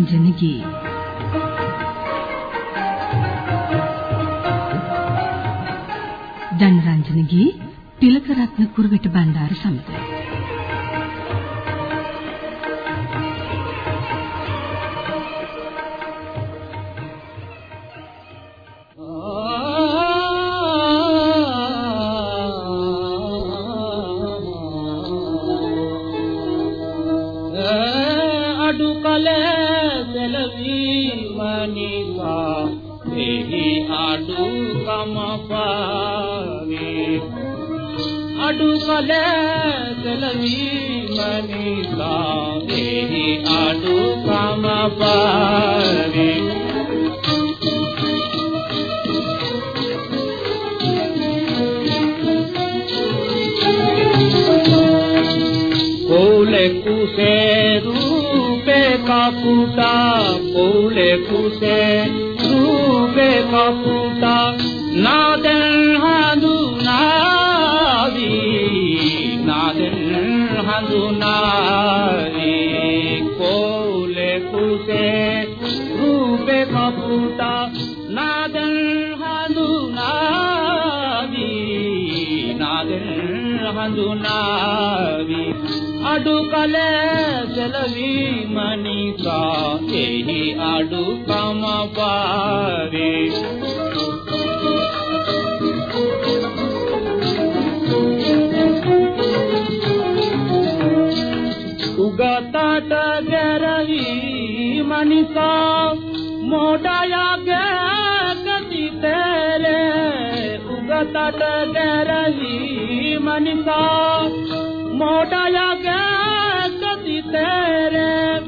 ජනරන්ජනගේ ජනරන්ජනගේ තිලකරත්න කුරුවිට බණ්ඩාර සමඟ කුසේ රූපේ කපුටා පොලේ කුසේ රූපේ කපුටා නාදෙන් හඳුනාවි අඩු කල සැලවීම නිසා එහි අඩුකම පාරේ උගතට ගැරවීම නිසා මොඩයගේ කතිතලේ උගතට ගැරවීම නිසා මෝඩයගේ කතිතේරේ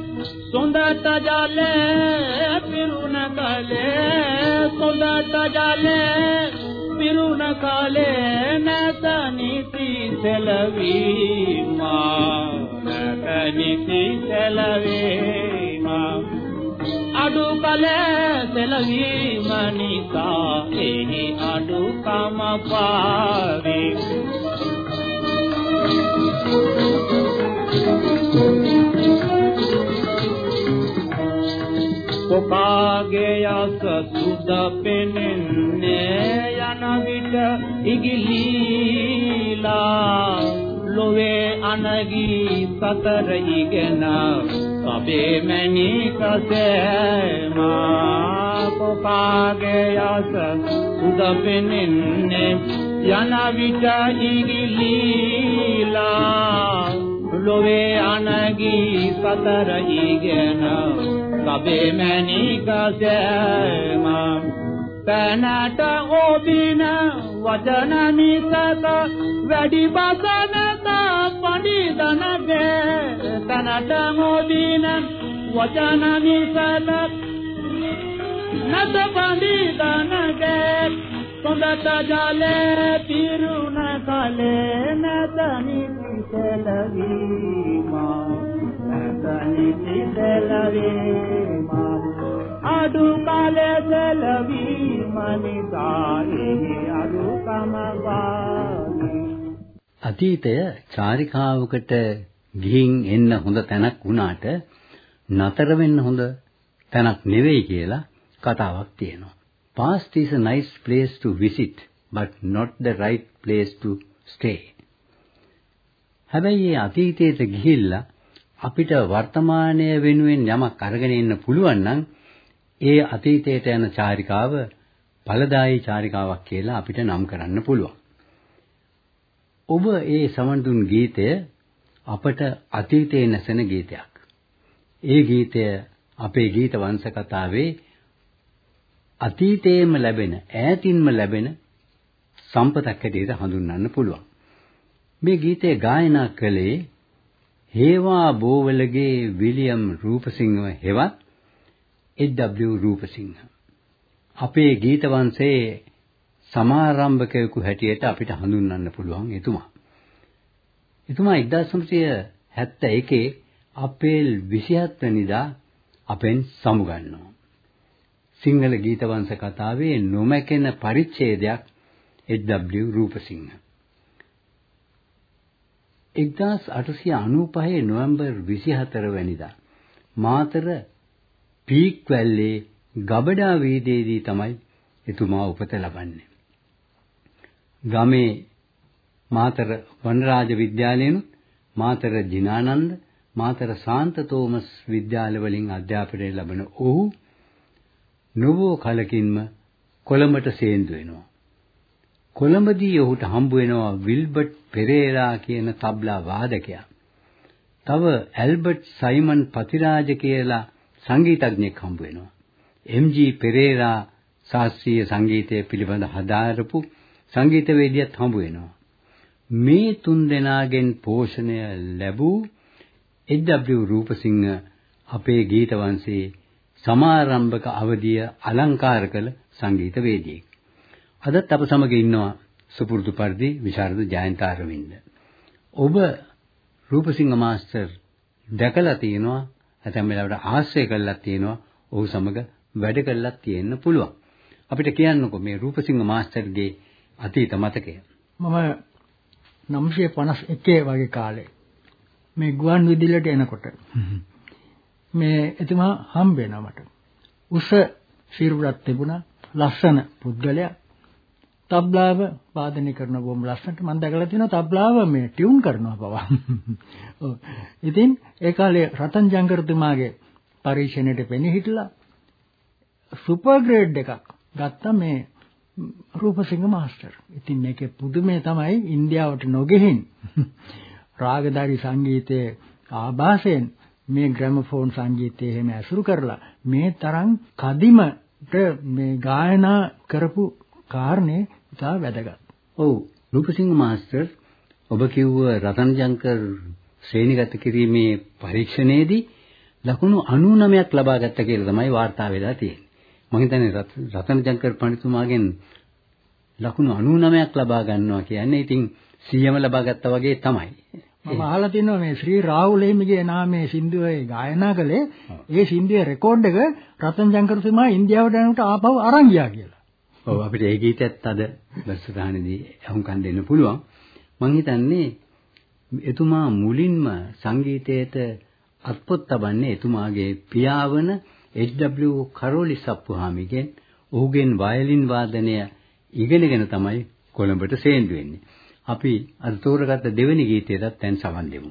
සොඳට ජලේ පිරුණ කලේ සොඳට ජලේ පිරුණ කලේ නැත නිති සෙලවීමා නැත නිති සෙලවීමා. අඩු කලේ සෙලවීම නිසා එහි අඩුකම පාවේ. කොකාගේ යස සුද පෙනෙන්නේ යන විට ඉගිලීලා ලොවේ අනගී සතර ඉගෙන කබේ මණිකසේමා කොකාගේ යස සුද පෙනෙන්නේ යන විට ඉගිලීලා ලොවේ අනගී සතර ඉගෙන සබේ මණිකසම පැනට ඔබින වචන මිසක වැඩි බසනත පඬිදනගේ තනට ඔබින වචන මිසක නත පඬිදනගේ සොඳට ජලේ පිරුණ කලේ නැතනි සෙලවීමා නැතනි සෙලවීමා අඩු කාලේ සෙලවීම නිසායි අඩු කමවානි අතීතය චාරිකාවකට ගිහින් එන්න හොඳ තැනක් වුණාට නතර වෙන්න හොඳ තැනක් නෙවෙයි කියලා කතාවක් තියෙනවා. Past is a nice place to visit, but not the right place to stay. හැබැයි මේ අතීතයට ගිහිල්ලා අපිට වර්තමානය වෙනුවෙන් යමක් අරගෙන එන්න පුළුවන් නම් ඒ අතීතයට යන චාරිකාව ඵලදායී චාරිකාවක් කියලා අපිට නම් කරන්න පුළුවන්. ඔබ ඒ සමන් දුන් ගීතය අපට අතීතයේ නැසෙන ගීතයක්. ඒ ගීතය අපේ ගීත වංශ කතාවේ අතීතයේම ලැබෙන ඈතින්ම ලැබෙන සම්පතක් හැටියට හඳුන්වන්න පුළුවන්. මේ ගීතය ගායනා කළේ හේවා බෝවලගේ විලියම් රූපසිංහ හෙවත් එච්.ඩබ්ලිව් රූපසිංහ. අපේ ගීත වංශයේ සමාරම්භකයෙකු හැටියට අපිට හඳුන්වන්න පුළුවන් එතුමා. එතුමා 1971 අප්‍රේල් 27 වෙනිදා අපෙන් සමුගන්නවා. සිංහල ගීත වංශ කතාවේ නොමැකෙන පරිච්ඡේදයක් එච්.ඩබ්ලිව් රූපසිංහ. 1895 නොවැම්බර් 24 වෙනිදා මාතර පීක් වැල්ලේ ගබඩා වීදියේදී තමයි එතුමා උපත ලබන්නේ. ගමේ මාතර වනරාජ විද්‍යාලයෙන්ුත් මාතර ජිනානන්ද මාතර ශාන්ත තෝමස් විද්‍යාල වලින් අධ්‍යාපනය ලබන ඔහු නොබෝ කලකින්ම කොළඹට සේන්දු වෙනවා. කොළඹදී ඔහුට හම්බ වෙනවා විල්බර්ට් පෙරේරා කියන තබ්ලා වාදකයා. තව ඇල්බර්ට් සයිමන් පතිරාජ කියලා සංගීතඥයෙක් හම්බ වෙනවා. එම්.ජී. පෙරේරා ශාස්ත්‍රීය සංගීතය පිළිබඳ හදාරපු සංගීතවේදියෙක් හම්බ වෙනවා. මේ තුන් දෙනාගෙන් පෝෂණය ලැබූ එච්.ඩබ්ලිව් රූපසිංහ අපේ ගීත වංශයේ සමාරම්භක අවධිය අලංකාර කළ සංගීතවේදියෙක්. අදත් අප සමග ඉන්නවා සුපුරුදු පරිදි විශාරද ජයන්ත අරවින්ද. ඔබ රූපසිංහ මාස්ටර් දැකලා තියෙනවා නැත්නම් වෙලාවට ආශ්‍රය කළා තියෙනවා ඔහු සමග වැඩ කළා තියෙන්න පුළුවන්. අපිට කියන්නකෝ මේ රූපසිංහ මාස්ටර්ගේ අතීත මතකය. මම 951 වගේ කාලේ මේ ගුවන් විදුලියට එනකොට මේ එතුමා හම්බ වෙනවා මට. උස සිරුරක් තිබුණා ලස්සන පුද්ගලයා තබ්ලාව වාදනය කරන බොහොම ලස්සනට මම දැකලා තියෙනවා තබ්ලාව මේ ටියුන් කරනවා පවා. ඔව්. ඉතින් ඒ කාලේ රතන් ජංගරතුමාගේ පරීක්ෂණයට පෙනී හිටලා සුපර් ග්‍රේඩ් එකක් ගත්තා මේ රූපසිංහ මාස්ටර්. ඉතින් මේකේ පුදුමේ තමයි ඉන්දියාවට නොගෙහින් රාගදාරි සංගීතයේ ආభాසයෙන් මේ ග්‍රැමෆෝන් සංගීතය එහෙම ඇසුරු කරලා මේ තරම් කදිමට මේ ගායනා කරපු කාරණේ ඉතා වැදගත්. ඔව් රූපසිංහ මාස්ටර් ඔබ කිව්ව රතනජංකර් ශ්‍රේණිගත කිරීමේ පරීක්ෂණයේදී ලකුණු 99ක් ලබා ගත්තා කියලා තමයි වාර්තා වෙලා තියෙන්නේ. මම හිතන්නේ රතනජංකර් පඬිතුමාගෙන් ලකුණු 99ක් ලබා ගන්නවා කියන්නේ ඉතින් 100ම ලබා ගත්තා වගේ තමයි. මම අහලා තියෙනවා මේ ශ්‍රී රාහුල හිමිගේ නාමයේ සින්දුවේ ගායනා කළේ ඒ සින්දුවේ රෙකෝඩ් එක රතනජංකර් තුමා ඉන්දියාවට යනකොට ආපහු අරන් ගියා කියලා. ඔව් අපිට ඒ ගීතයත් අද බස්සතහනේදී අහුම්කම් දෙන්න පුළුවන්. මම හිතන්නේ එතුමා මුලින්ම සංගීතයට අත්පොත් තබන්නේ එතුමාගේ පියාවන H.W. කරෝලි සප්පුහාමිගෙන් ඔහුගෙන් වයලින් වාදනය ඉගෙනගෙන තමයි කොළඹට සේන්දු වෙන්නේ. අපි අද තෝරගත්ත දෙවෙනි ගීතයටත් දැන් සවන් දෙමු.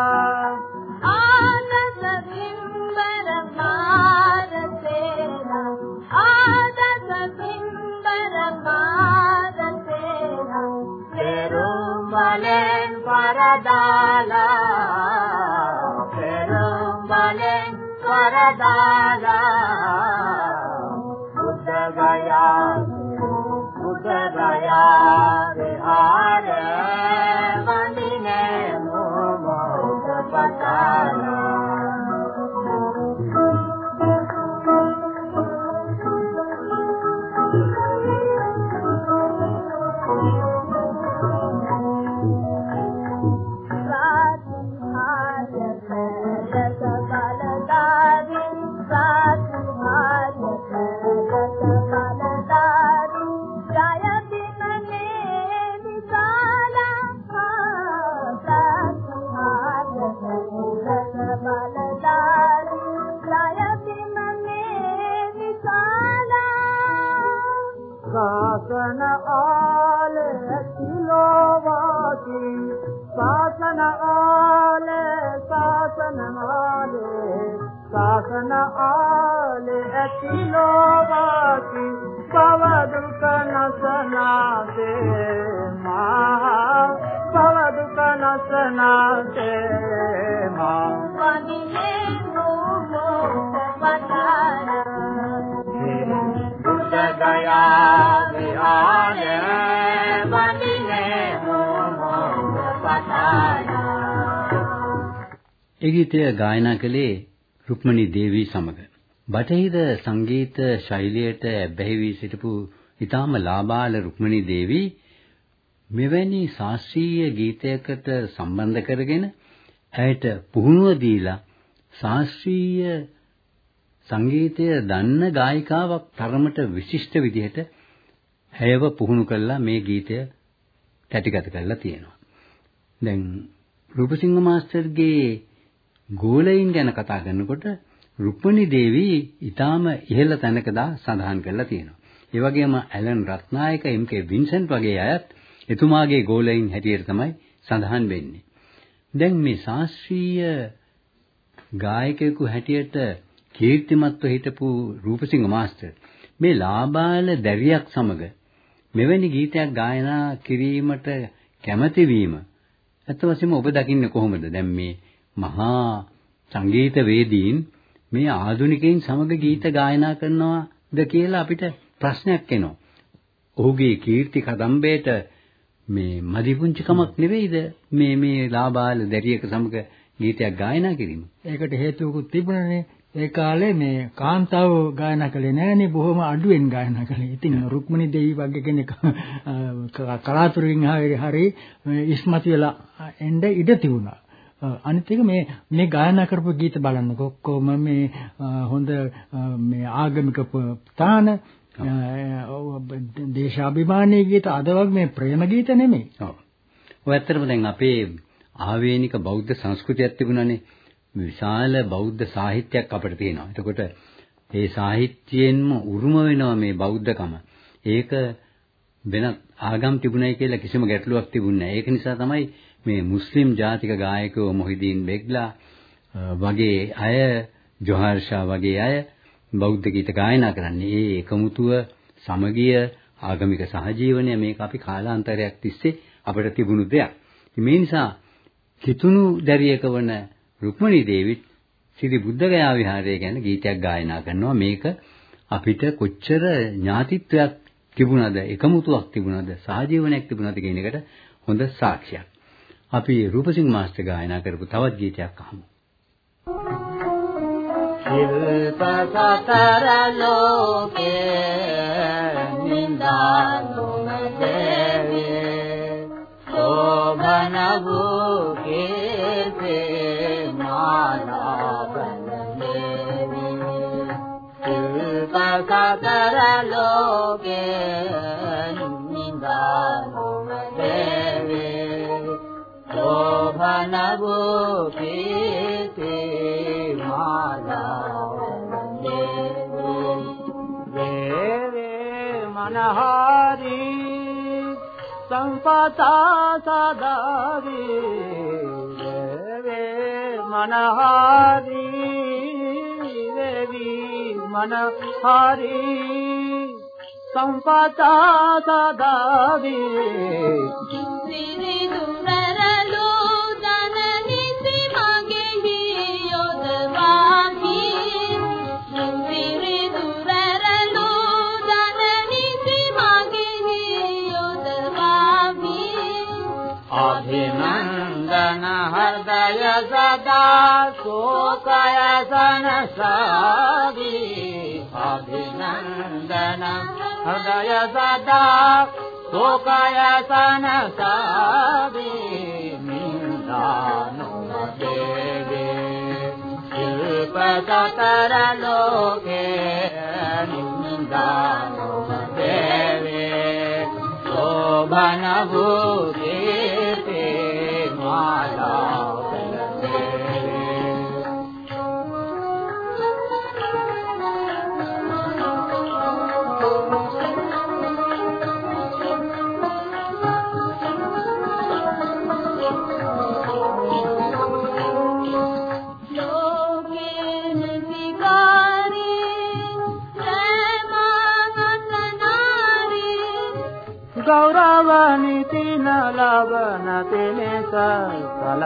ඇතිලෝවාති බව දුක නසනාසේ මා බව දුක නසනාසේ මා වඳිනේ නෝ පතාන බුද්ධ ගයා විහාර වඳිනේ නෝ පතාන ඒ ගීතය ගායනා කළේ රුක්මනී දේවී සමග. බටහිර සංගීත ශෛලියට බැහැ වී සිටපු ඊටාම ලාබාල රුක්මනී දේවී මෙවැනි ශාස්ත්‍රීය ගීතයකට සම්බන්ධ කරගෙන ඇයට පුහුණුව දීලා ශාස්ත්‍රීය සංගීතය දන්න ගායිකාවක් තරමට විශිෂ්ට විදිහට ඇයව පුහුණු කළා මේ ගීතය තැටිගත කරලා තියෙනවා. දැන් රූපසිංහ මාස්ටර්ගේ ගෝලයින් ගැන කතා කරනකොට රුක්මනී දේවී ඊටාම ඉහළ තැනක දා සඳහන් කරලා තියෙනවා. ඒ වගේම ඇලන් රත්නායක එම්.කේ වින්සන්ට් වගේ අයත් එතුමාගේ ගෝලයින් හැටියට තමයි සඳහන් වෙන්නේ. දැන් මේ ශාස්ත්‍රීය ගායකයෙකු හැටියට කීර්තිමත්ව හිටපු රූපසිංහ මාස්ටර් මේ ලාබාල දැරියක් සමග මෙවැනි ගීතයක් ගායනා කිරීමට කැමති වීම ඇත්ත වශයෙන්ම ඔබ දකින්නේ කොහොමද? දැන් මේ මහා සංගීත වේදීන් මේ ආධුනිකයින් සමග ගීත ගායනා කරනවාද කියලා අපිට ප්‍රශ්නයක් එනවා. ඔහුගේ කීර්ති කදම්බේට මේ මදිපුංචිකමක් නෙවෙයිද මේ මේ ලාබාල දැරියක සමග ගීතයක් ගායනා කිරීම? ඒකට හේතුවකුත් තිබුණනේ. ඒ කාලේ මේ කාන්තාව ගායනා කළේ නෑනේ බොහොම අඩුවෙන් ගායනා කළේ. ඉතින් රුක්මනී දෙවි වගේ කෙනෙක් කලාතුරකින් හරි ඉස්මතු වෙලා එන්න ඉඩ තිබුණා. අනිත් එක මේ මේ ගායනා කරපු ගීත බලන්න කොක්කොම මේ හොඳ මේ ආගමික තාන දේශාභිමානී ගීත අද වගේ මේ ප්‍රේම ගීත නෙමෙයි. ඔව්. ඔය ඇත්තටම දැන් අපේ ආවේනික බෞද්ධ සංස්කෘතියක් තිබුණානේ. විශාල බෞද්ධ සාහිත්‍යයක් අපිට තියෙනවා. එතකොට ඒ සාහිත්‍යයෙන්ම උරුම වෙනවා මේ බෞද්ධකම. ඒක වෙන ආගම් තිබුණයි කියලා කිසිම ගැටලුවක් තිබුණේ නැහැ. ඒක නිසා තමයි මේ මුස්ලිම් ජාතික ගායකයෝ මොහිදීන් බෙග්ලා වගේ අය ජොහර් ෂා වගේ අය බෞද්ධ ගීත ගායනා කරන්නේ. ඒ එකමුතුව සමගිය ආගමික සහජීවනය මේක අපි කාලාන්තරයක් තිස්සේ අපිට තිබුණු දෙයක්. මේ නිසා කිතුණු දැරියක වන රුක්මනී දේවිත් ශ්‍රී බුද්ධගයා විහාරය ගැන ගීතයක් ගායනා කරනවා. මේක අපිට කොච්චර ඥාතිත්වයක් තිබුණාද එකමුතුවක් තිබුණාද සහජීවනයක් තිබුණාද කියන එකට හොඳ සාක්ෂියක්. අපි රූපසිංහ මාස්ටර් ගායනා කරපු තවත් ගීතයක් අහමු. ශිල්ප සතර ලෝකේ නින්දානුම දේවේ සෝභන වූ කීර්තේ මාලාපන දේවේ ශිල්ප සතර ලෝකේ మనవో కీర్తి మాధవే రే మనహారి సంపత సదారి రే మనహారి దేవి మనహారి సంపత సదారి शोयासनसारि अभिनन्द शोयासनसारि निन्दा नो शिल्पतरलोके निन्दा शोभनभूते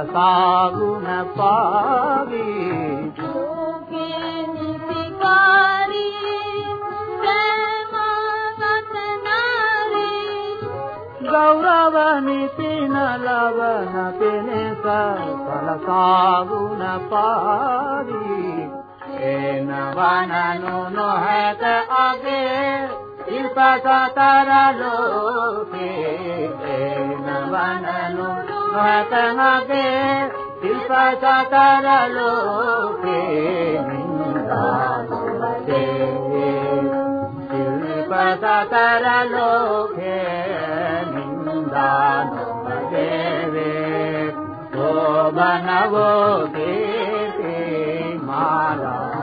කලසාගුණ පාවී. ලෝකේ නිතිකාරී ප්‍රේමගත නාරී ගෞරවනිතින ලබන තෙනස කලසාගුණ පාවී. එනවනනු නොහැක අගේ ඉල්පසතර ලෝකේ. එනවනනු නොහැක අගේ ඉල්පසතර ලෝකේ නින්දානුමතේ ඉල්පසතර ලෝකේ නින්දානුමතේ සෝබනවෝ කීර්ති මාලා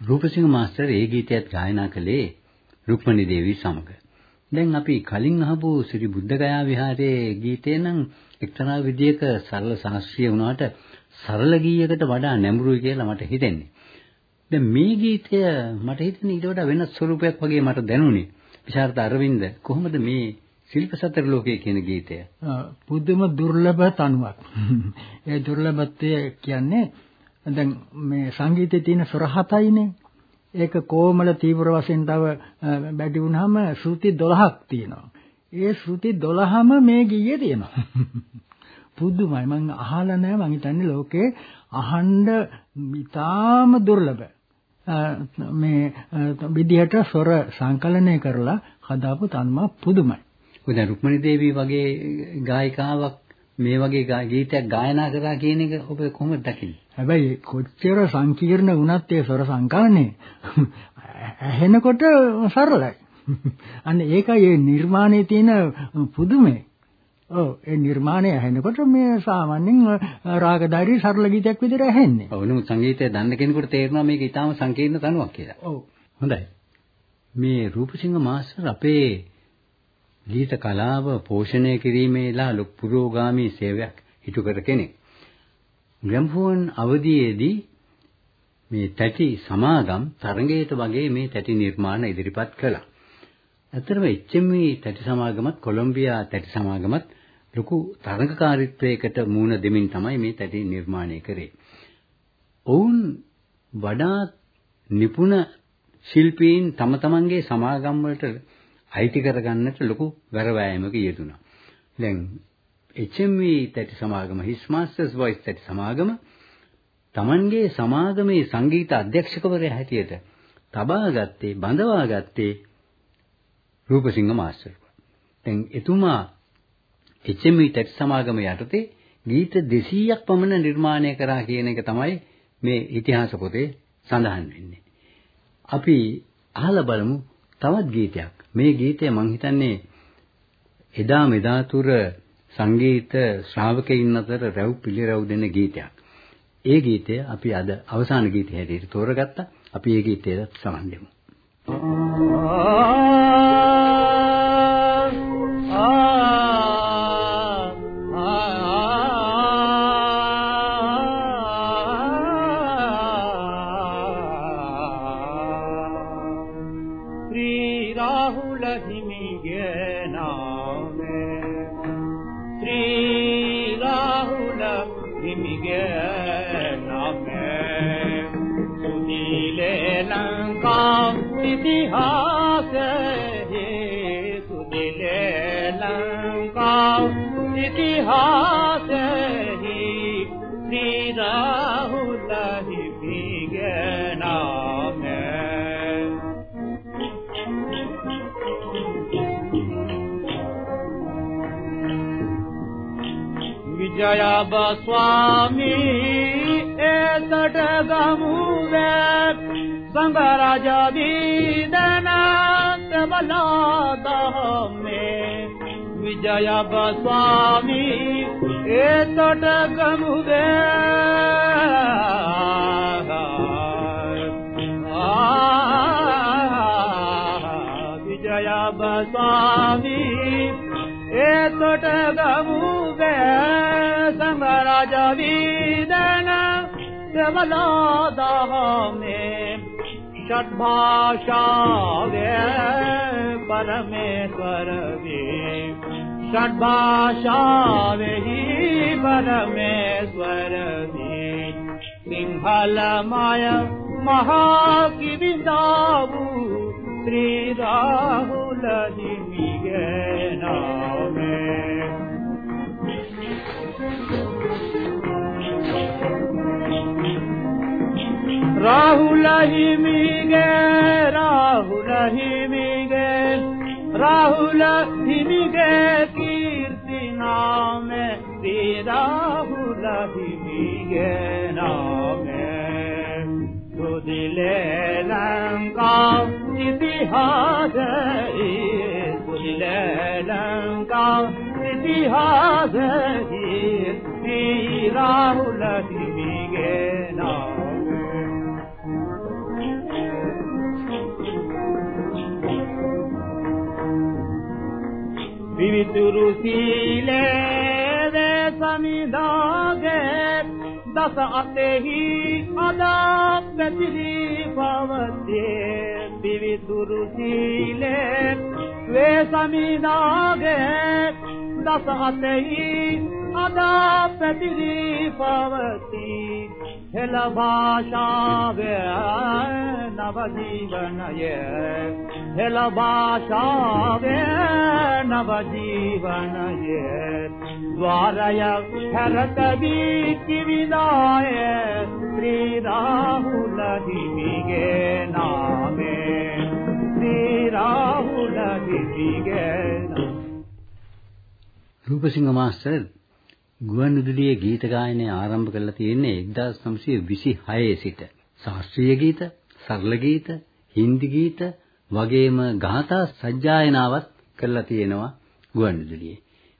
රූපසිංහ මාස්ටර් ඒ ගීතයත් ගායනා කළේ රුක්මනී දේවී සමග. දැන් අපි කලින් අහපු ශ්‍රී බුද්ධගයා විහාරයේ ගීතේ නම් එක්තරා විදියක සරල ශාස්ත්‍රීය වුණාට සරල ගීයකට වඩා නැඹුරුයි කියලා මට හිතෙන්නේ. දැන් මේ ගීතය මට හිතෙන්නේ ඊට වඩා වෙනස් ස්වරූපයක් වගේ මට දැනුනේ. විශාරද අරවින්ද කොහොමද මේ ශිල්ප සතර ලෝකයේ කියන ගීතය? පුදුම දුර්ලභ තනුවක්. ඒ දුර්ලභත්වය කියන්නේ දැන් මේ සංගීතයේ තියෙන ස්වර හතයිනේ. ඒක කොමල තීව්‍ර වශයෙන් තව බැටි වුනහම ශ්‍රුති 12ක් තියෙනවා. ඒ ශ්‍රුති 12ම මේ ගීයේ තියෙනවා. පුදුමයි මම අහලා නැහැ මං හිතන්නේ ලෝකේ අහන්න ඉතාම දුර්ලභ මේ විදිහට ස්වර සංකලනය කරලා හදාපු තනුම පුදුමයි. ඔය දැන් රුක්මනී දේවී වගේ ගායිකාවක් මේ වගේ ගීතයක් ගායනා කරා කියන එක ඔබ කොහොමද දකින්නේ? හැබැයි කොච්චර සංකීර්ණ වුණත් ඒ ස්වර සංකලනේ ඇහෙනකොට සරලයි. අන්න ඒකයි මේ නිර්මාණයේ තියෙන පුදුමේ. ඔව් ඒ නිර්මාණය ඇහෙනකොට මේ සාමාන්‍යයෙන් රාගධාරී සරල ගීතයක් විදිහට ඇහෙන්නේ. ඔව් නමුත් සංගීතය දන්න කෙනෙකුට තේරෙනවා මේක ඊටාම සංකීර්ණ තනුවක් කියලා. ඔව්. හොඳයි. මේ රූපසිංහ මාස්ටර් අපේ ගීත කලාව පෝෂණය කිරීමේලා ලොකු පුරෝගාමී සේවයක් ඉටු කර කෙනෙක්. ග්‍රැම්ෆෝන් අවධියේදී මේ තැටි සමාගම් තරඟයට වගේ මේ තැටි නිර්මාණ ඉදිරිපත් කළා. ඇත්තටම HMV තැටි සමාගමත් කොලොම්බියා තැටි සමාගමත් ලොකු තරඟකාරීත්වයකට මුහුණ දෙමින් තමයි මේ තැටි නිර්මාණය කරේ. ඔවුන් වඩාත් නිපුණ ශිල්පීන් තම තමන්ගේ සමාගම් වලට අයිති කරගන්නට ලොකු වැරවෑයමක යෙදුණා. දැන් HMV තැටි සමාගම His Masters Voice තැටි සමාගම තමන්ගේ සමාගමේ සංගීත අධ්‍යක්ෂකවරයා හැටියට තබා ගත්තේ බඳවා ගත්තේ රූපසිංහ මාස්ටර්. දැන් එතුමා HMV තැටි සමාගම යටතේ ගීත 200ක් පමණ නිර්මාණය කරා කියන එක තමයි මේ ඉතිහාස පොතේ සඳහන් වෙන්නේ. අපි අහලා බලමු තවත් ගීතයක්. මේ ගීතය මං හිතන්නේ එදා මෙදා තුර සංගීත ශ්‍රාවකයින් අතර රැව් පිළිරැව් දෙන ගීතයක්. ඒ ගීතය අපි අද අවසාන ගීතය හැටියට තෝරගත්තා. අපි ඒ ගීතයට සමන් දෙමු. ශ්‍රී जयाब स्वामी एतट गमुदे संगराज विदनाथ बलाद में विजया स्वामी एतोटा कमुदे। विजया बसामी। एतोटा कमुदे। समराजा विदन समलादामे षड्भाषा परमेश्वर देव श्राचारहि वरमेश्वरमे सिंहलमाय त्री राहुलिमि गे रामे राहुलहि मि ರಾಹುಲ ಹಿಮಿಗೆ ರಾಹುಲ ಹಿಮಿಗೆ ರಾಹುಲ ಹಿಮಿಗೆ ಕೀರ್ತಿ ನಾಮೆ ಶ್ರೀ ರಾಹುಲ ಹಿಮಿಗೆ ನಾಮೆ ಸುದಿಲೆ ಲಂಕಾ ಇತಿಹಾಸ ಸುದಿಲೆ ಲಂಕಾ ಇತಿಹಾಸ ಶ್ರೀ ರಾಹುಲ විවිතුරු සීලේ වේ සමිදාගේ දස අතෙහි අදා පැතිරි පවතේ විවිතුරු සීලේ වේ සමිදාගේ දස අතෙහි අදා පැතිරි පවතී හෙළ භාෂාවේ නව ජීවනය හෙළ භාෂාවේ නව ජීවනය ద్వාරය හැරතදී කිවිදාය ශ්‍රී රාහුල හිමිගේ නාමේ ශ්‍රී රාහුල හිමිගේ රූපසිංහ මාස්ටර් ගුවන්විදුලියේ ගීත ගායනය ආරම්භ කරලා තියෙන්නේ 1926 සිට. ශාස්ත්‍රීය ගීත, සරල ගීත, හින්දි ගීත වගේම ගාථා සජ්ජායනාවත් කරලා තියෙනවා ගුවන්විදුලියේ.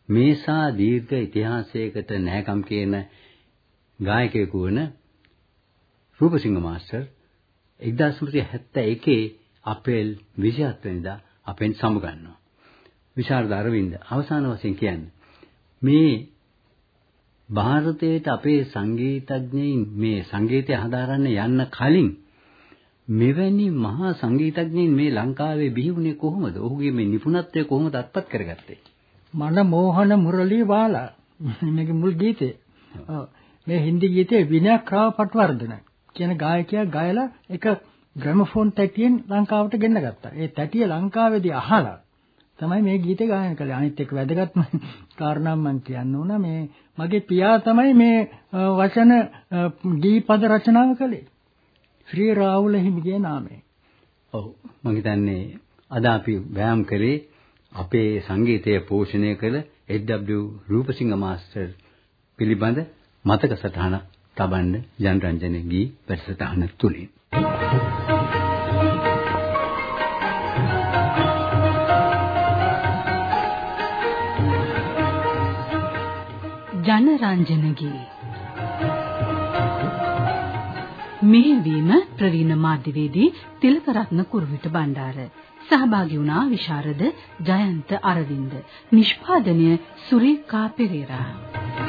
මේසා දීර්ඝ ඉතිහාසයකට නැකම් කියන ගායකයෙකු වන රූපසිංහ මාස්ටර් 1971 අප්‍රේල් 27 වෙනිදා අපෙන් සමුගන්නවා. විශාරද අරවින්ද අවසාන වශයෙන් කියන්නේ මේ ಭಾರತයේට අපේ සංගීතඥයින් මේ සංගීතය හදාරන්න යන්න කලින් මෙවැනි මහා සංගීතඥයින් මේ ලංකාවේ බිහිවුනේ කොහොමද? ඔහුගේ මේ නිපුණත්වය කොහොමද අත්පත් කරගත්තේ? මන මෝහන මුරලී වාලා මේක මුල් ගීතේ. මේ හින්දි ගීතේ විනය ක්‍රාව පටවර්ධන කියන ගායකයා ගයලා එක ග්‍රැමෆෝන් තැටියෙන් ලංකාවට ගෙන්න ගත්තා. ඒ තැටිය ලංකාවේදී අහලා තමයි මේ ගීතය ගායනා කළේ. අනිත් එක වැදගත්ම කාරණා මම කියන්න ඕන මේ මගේ පියා තමයි මේ වචන ගීපද රචනාව කළේ. ශ්‍රී රාහුල හිමිගේ නාමයෙන්. ඔව් මම හිතන්නේ අද අපි වෑයම් කරේ අපේ සංගීතය පෝෂණය කළ එච්.ඩබ්ලිව් රූපසිංහ මාස්ටර් පිළිබඳ මතක සටහන තබන්න ජනරන්ජන ගී වැඩසටහන තුලින්. ජනරංජනගේ මෙහෙවීම ප්‍රවීණ මාධ්‍යවේදී තිලකරත්න කුරුවිට බණ්ඩාර. සහභාගී වුණා විශාරද ජයන්ත අරවින්ද. නිෂ්පාදනය සුරීකා පෙරේරා.